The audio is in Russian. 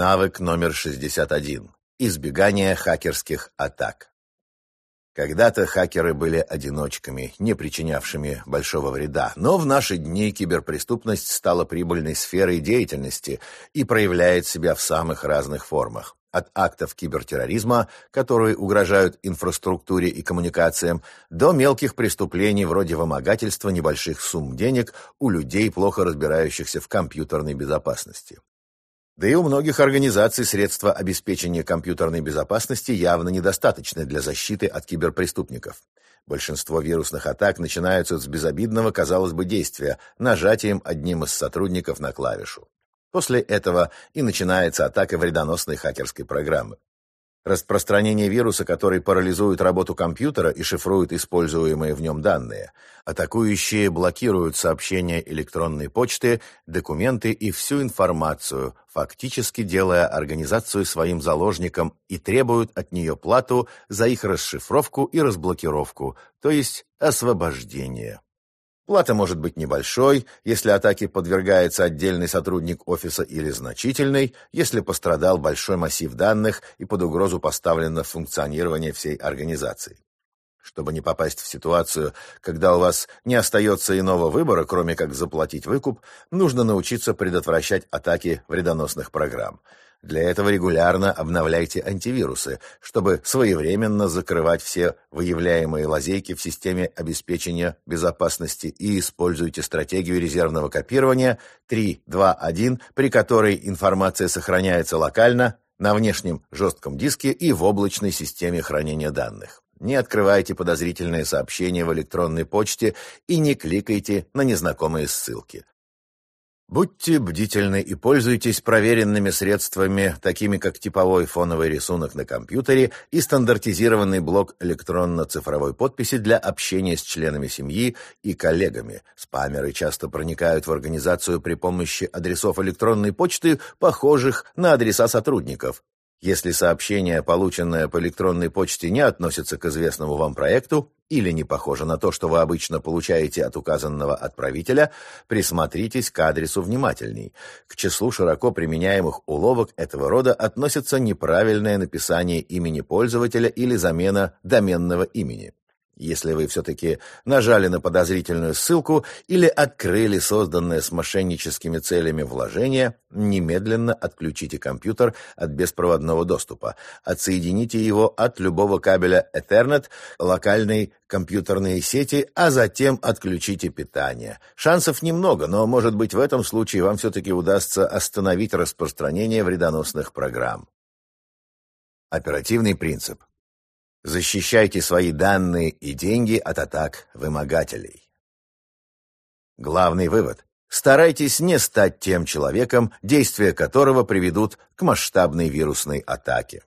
Навык номер 61. Избегание хакерских атак. Когда-то хакеры были одиночками, не причинявшими большого вреда, но в наши дни киберпреступность стала прибыльной сферой деятельности и проявляет себя в самых разных формах. От актов кибертерроризма, которые угрожают инфраструктуре и коммуникациям, до мелких преступлений вроде вымогательства небольших сумм денег у людей, плохо разбирающихся в компьютерной безопасности. Да и у многих организаций средства обеспечения компьютерной безопасности явно недостаточны для защиты от киберпреступников. Большинство вирусных атак начинаются с безобидного, казалось бы, действия, нажатием одним из сотрудников на клавишу. После этого и начинается атака вредоносной хакерской программы. Распространение вируса, который парализует работу компьютера и шифрует используемые в нем данные. Атакующие блокируют сообщения электронной почты, документы и всю информацию, фактически делая организацию своим заложником и требуют от нее плату за их расшифровку и разблокировку, то есть освобождение. Плата может быть небольшой, если атаке подвергается отдельный сотрудник офиса или значительной, если пострадал большой массив данных и под угрозу поставлено функционирование всей организации. Чтобы не попасть в ситуацию, когда у вас не остается иного выбора, кроме как заплатить выкуп, нужно научиться предотвращать атаки вредоносных программ – для этого регулярно обновляйте антивирусы, чтобы своевременно закрывать все выявляемые лазейки в системе обеспечения безопасности и используйте стратегию резервного копирования 3.2.1, при которой информация сохраняется локально, на внешнем жестком диске и в облачной системе хранения данных. Не открывайте подозрительные сообщения в электронной почте и не кликайте на незнакомые ссылки. Будьте бдительны и пользуйтесь проверенными средствами, такими как типовой фоновый рисунок на компьютере и стандартизированный блок электронно-цифровой подписи для общения с членами семьи и коллегами. Спамеры часто проникают в организацию при помощи адресов электронной почты, похожих на адреса сотрудников. Если сообщение, полученное по электронной почте, не относится к известному вам проекту или не похоже на то, что вы обычно получаете от указанного отправителя, присмотритесь к адресу внимательней. К числу широко применяемых уловок этого рода относится неправильное написание имени пользователя или замена доменного имени. Если вы все-таки нажали на подозрительную ссылку или открыли созданное с мошенническими целями вложение, немедленно отключите компьютер от беспроводного доступа, отсоедините его от любого кабеля Ethernet, локальной компьютерной сети, а затем отключите питание. Шансов немного, но, может быть, в этом случае вам все-таки удастся остановить распространение вредоносных программ. Оперативный принцип. Защищайте свои данные и деньги от атак вымогателей. Главный вывод. Старайтесь не стать тем человеком, действия которого приведут к масштабной вирусной атаке.